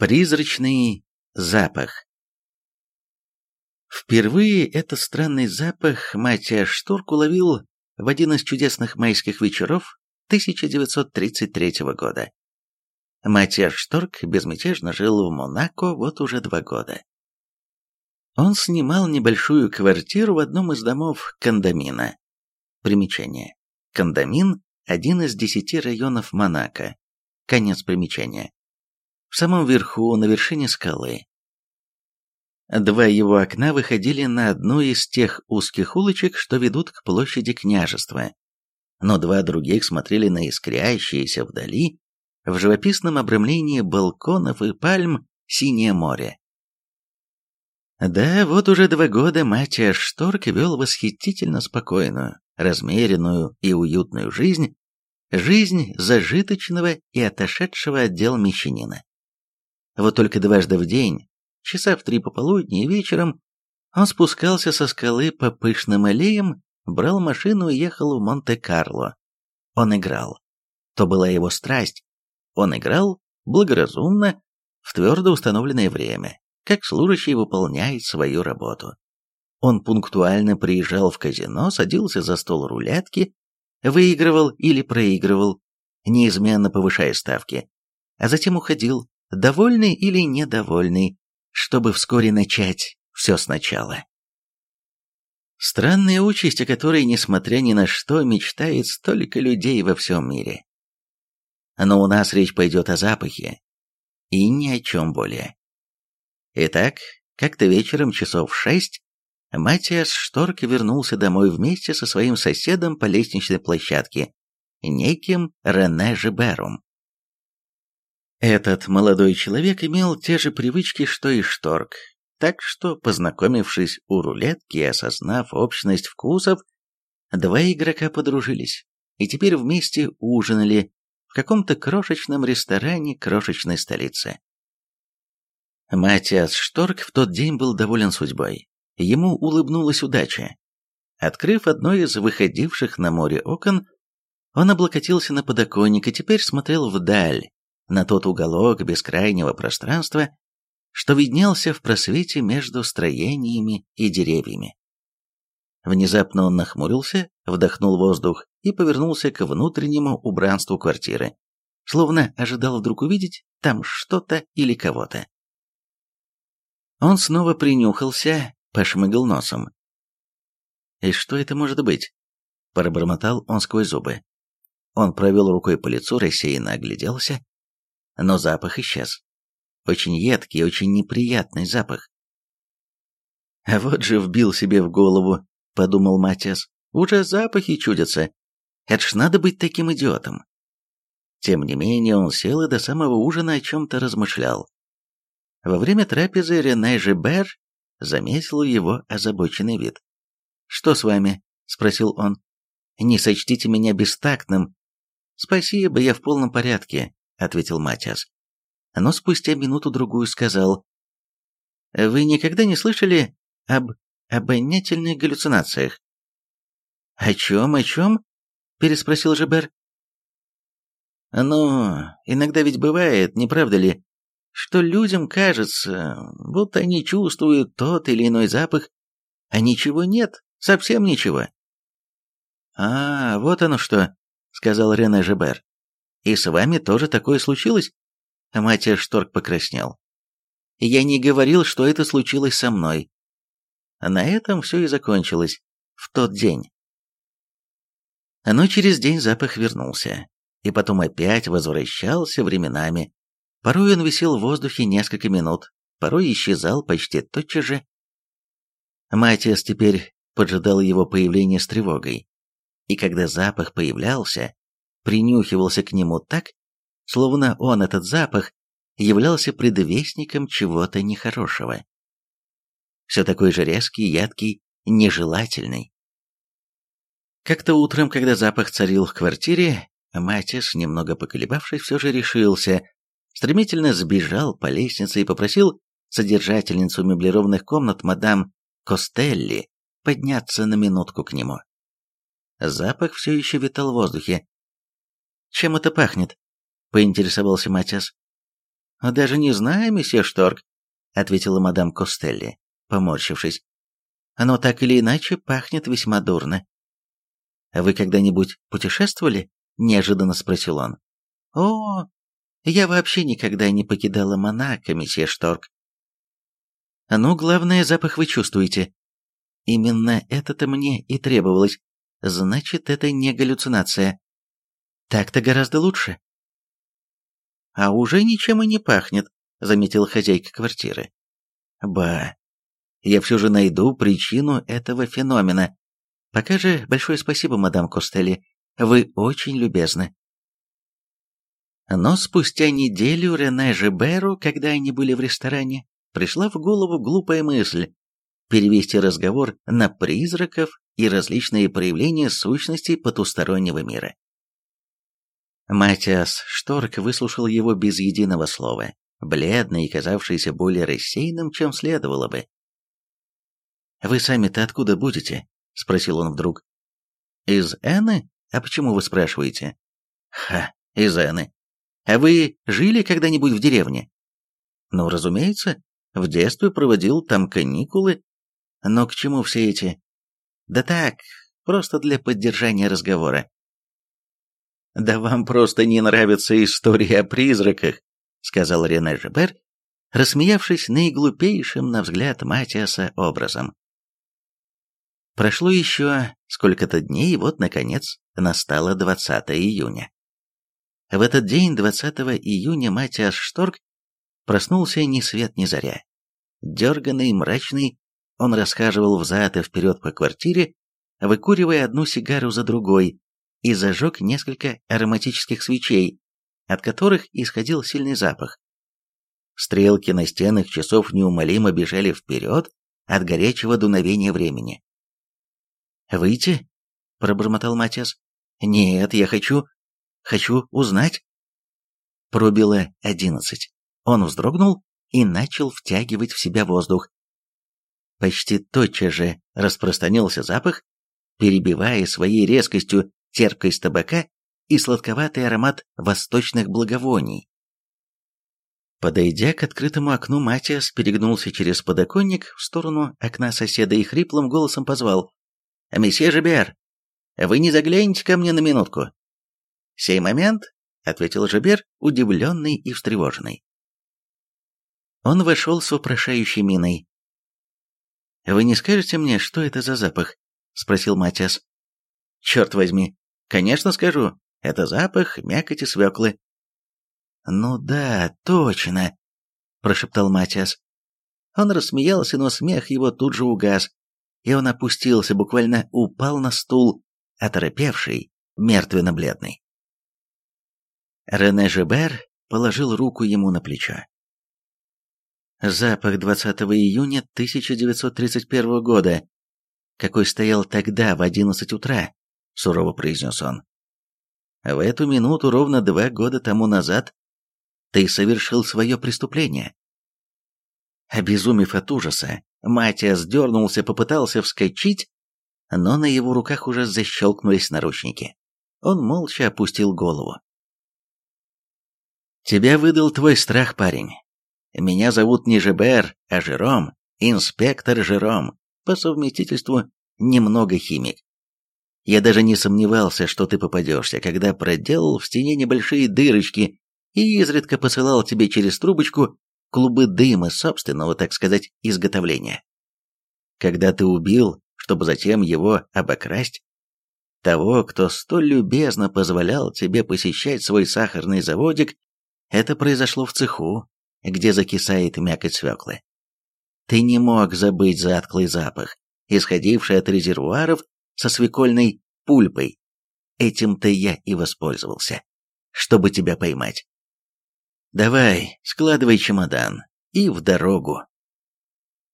Призрачный запах. Впервые этот странный запах Матиаш Шторк уловил в один из чудесных майских вечеров 1933 года. Матиаш Шторк безмятежно жил в Монако вот уже два года. Он снимал небольшую квартиру в одном из домов Кондамина. Примечание. Кондамин – один из десяти районов Монако. Конец примечания. В самом верху, на вершине скалы. Два его окна выходили на одну из тех узких улочек, что ведут к площади княжества, но два других смотрели на искрящееся вдали, в живописном обрамлении балконов и пальм, синее море. Да, вот уже два года Матиаш Шторк вел восхитительно спокойную, размеренную и уютную жизнь, жизнь зажиточного и отошедшего от дел мещанина. Вот только дважды в день, часа в три пополудни и вечером, он спускался со скалы по пышным аллеям, брал машину и ехал в Монте-Карло. Он играл. То была его страсть. Он играл благоразумно, в твердо установленное время, как служащий выполняет свою работу. Он пунктуально приезжал в казино, садился за стол рулетки, выигрывал или проигрывал, неизменно повышая ставки, а затем уходил, довольный или недовольный, чтобы вскоре начать все сначала. Странная участь, о которой, несмотря ни на что, мечтает столько людей во всем мире. Но у нас речь пойдет о запахе, и ни о чем более. Итак, как-то вечером часов в шесть Матиас Шторк вернулся домой вместе со своим соседом по лестничной площадке, неким Рене Жибером. Этот молодой человек имел те же привычки, что и Шторк, так что, познакомившись у рулетки и осознав общность вкусов, два игрока подружились и теперь вместе ужинали в каком-то крошечном ресторане крошечной столицы. Матиас Шторк в тот день был доволен судьбой. Ему улыбнулась удача. Открыв одно из выходивших на море окон, он облокотился на подоконник и теперь смотрел вдаль, на тот уголок бескрайнего пространства, что виднелся в просвете между строениями и деревьями. Внезапно он нахмурился, вдохнул воздух и повернулся к внутреннему убранству квартиры, словно ожидал вдруг увидеть там что-то или кого-то. Он снова принюхался, пошмыгал носом. «И что это может быть?» – пробормотал он сквозь зубы. Он провел рукой по лицу, рассеянно огляделся но запах исчез. Очень едкий, очень неприятный запах. «А вот же вбил себе в голову», — подумал Матиас. «Уже запахи чудятся. Это ж надо быть таким идиотом». Тем не менее, он сел и до самого ужина о чем-то размышлял. Во время трапезы Рене Жибер заметил его озабоченный вид. «Что с вами?» — спросил он. «Не сочтите меня бестактным. Спасибо, я в полном порядке ответил Матиас. Но спустя минуту-другую сказал. «Вы никогда не слышали об обонятельных галлюцинациях?» «О чем, о чем?» – переспросил Жебер. «Ну, иногда ведь бывает, не правда ли, что людям кажется, будто они чувствуют тот или иной запах, а ничего нет, совсем ничего». «А, вот оно что», — сказал Рене Жебер. И с вами тоже такое случилось?» Матиас Шторк покраснел. «Я не говорил, что это случилось со мной». На этом все и закончилось. В тот день. Но через день запах вернулся. И потом опять возвращался временами. Порой он висел в воздухе несколько минут, порой исчезал почти тотчас же. Матиас теперь поджидал его появления с тревогой. И когда запах появлялся, принюхивался к нему так, словно он, этот запах, являлся предвестником чего-то нехорошего. Все такой же резкий, едкий, нежелательный. Как-то утром, когда запах царил в квартире, Матис, немного поколебавшись, все же решился, стремительно сбежал по лестнице и попросил содержательницу меблированных комнат мадам Костелли подняться на минутку к нему. Запах все еще витал в воздухе, «Чем это пахнет?» — поинтересовался Матиас. «Даже не знаю, месье Шторг», — ответила мадам Костелли, поморщившись. «Но так или иначе пахнет весьма дурно». «Вы когда-нибудь путешествовали?» — неожиданно спросил он. «О, я вообще никогда не покидала Монако, месье Шторг». «Ну, главное, запах вы чувствуете. Именно это-то мне и требовалось. Значит, это не галлюцинация. Так-то гораздо лучше. А уже ничем и не пахнет, заметила хозяйка квартиры. Ба, я все же найду причину этого феномена. Пока же большое спасибо, мадам Костелли. Вы очень любезны. Но спустя неделю Рене Жеберу, когда они были в ресторане, пришла в голову глупая мысль перевести разговор на призраков и различные проявления сущностей потустороннего мира. Матиас Шторк выслушал его без единого слова, бледный и казавшийся более рассеянным, чем следовало бы. «Вы сами-то откуда будете?» — спросил он вдруг. «Из Эны? А почему вы спрашиваете?» «Ха, из Эны. А вы жили когда-нибудь в деревне?» «Ну, разумеется. В детстве проводил там каникулы но к чему все эти? Да так, просто для поддержания разговора. «Да вам просто не нравится история о призраках», — сказал Рене Жебер, рассмеявшись наиглупейшим, на взгляд Матиаса, образом. Прошло еще сколько-то дней, и вот, наконец, настало 20 июня. В этот день, 20 июня, Матиас Шторг проснулся ни свет ни заря. Дерганный, мрачный, он расхаживал взад и вперед по квартире, выкуривая одну сигару за другой, и зажег несколько ароматических свечей, от которых исходил сильный запах. Стрелки на стенах часов неумолимо бежали вперед от горячего дуновения времени. «Выйти?» — пробормотал Матиас. «Нет, я хочу... хочу узнать». Пробило одиннадцать. Он вздрогнул и начал втягивать в себя воздух. Почти тотчас же распространился запах, перебивая своей резкостью терпкость табака и сладковатый аромат восточных благовоний. Подойдя к открытому окну, Матиас перегнулся через подоконник в сторону окна соседа и хриплым голосом позвал «Месье Жебер, вы не загляните ко мне на минутку?» «Сей момент», — ответил Жебер, удивленный и встревоженный. Он вошел с вопрошающей миной. «Вы не скажете мне, что это за запах?» — спросил Матиас. «Черт возьми, конечно скажу. Это запах мякоти свеклы». «Ну да, точно», — прошептал Матиас. Он рассмеялся, но смех его тут же угас, и он опустился, буквально упал на стул, оторопевший, мертвенно-бледный. Рене Жебер положил руку ему на плечо. Запах 20 июня 1931 года, какой стоял тогда в 11 утра, сурово произнес он. В эту минуту ровно два года тому назад ты совершил свое преступление. Обезумев от ужаса, Матиас дернулся, попытался вскочить, но на его руках уже защелкнулись наручники. Он молча опустил голову. «Тебя выдал твой страх, парень. Меня зовут не Жебер, а Жером, инспектор Жером, по совместительству немного химик. Я даже не сомневался, что ты попадешься, когда проделал в стене небольшие дырочки и изредка посылал тебе через трубочку клубы дыма собственного, так сказать, изготовления. Когда ты убил, чтобы затем его обокрасть, того, кто столь любезно позволял тебе посещать свой сахарный заводик, это произошло в цеху, где закисает мякоть свеклы. Ты не мог забыть затклый запах, исходивший от резервуаров со свекольной пульпой. Этим-то я и воспользовался, чтобы тебя поймать. Давай, складывай чемодан и в дорогу.